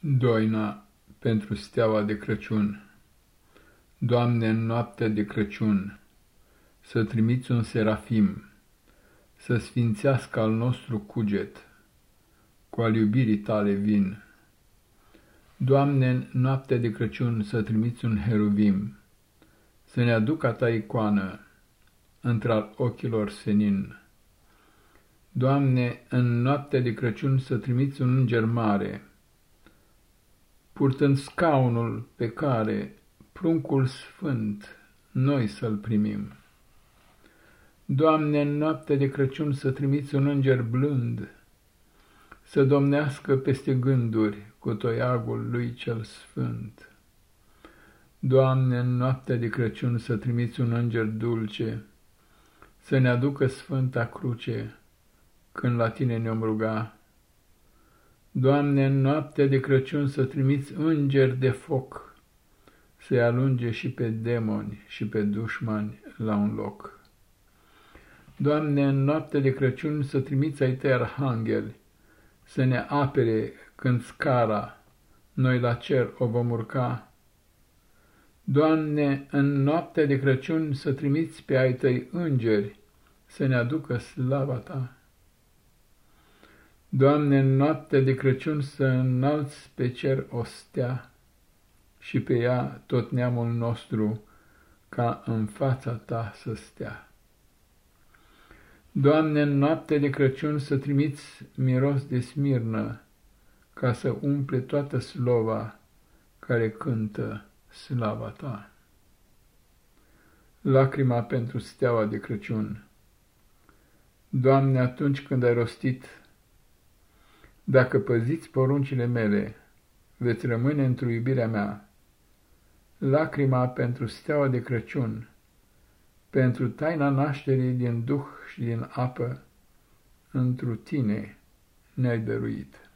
Doina pentru steaua de Crăciun Doamne, în noaptea de Crăciun, să trimiți un serafim, să sfințească al nostru cuget, cu al iubirii tale vin. Doamne, în noaptea de Crăciun, să trimiți un heruvim, să ne aducă ta icoană, într-al ochilor senin. Doamne, în noaptea de Crăciun, să trimiți un înger mare, purtând scaunul pe care pruncul sfânt noi să-l primim. Doamne, în noaptea de Crăciun să trimiți un înger blând, să domnească peste gânduri cu toiagul lui cel sfânt. Doamne, în noaptea de Crăciun să trimiți un înger dulce, să ne aducă Sfânta Cruce, când la Tine ne-om ruga, Doamne, în noaptea de Crăciun să trimiți îngeri de foc, să-i alunge și pe demoni și pe dușmani la un loc. Doamne, în noaptea de Crăciun să trimiți ai tăi arhangheli, să ne apere când scara noi la cer o vom urca. Doamne, în noaptea de Crăciun să trimiți pe ai tăi îngeri, să ne aducă slava Ta. Doamne, în noaptea de Crăciun să înalți pe cer o stea și pe ea tot neamul nostru ca în fața Ta să stea. Doamne, în noaptea de Crăciun să trimiți miros de smirnă ca să umple toată slova care cântă slava Ta. Lacrima pentru steaua de Crăciun Doamne, atunci când ai rostit dacă păziți poruncile mele, veți rămâne într-o iubirea mea. Lacrima pentru steaua de Crăciun, pentru taina nașterii din duh și din apă, întru tine ne-ai dăruit.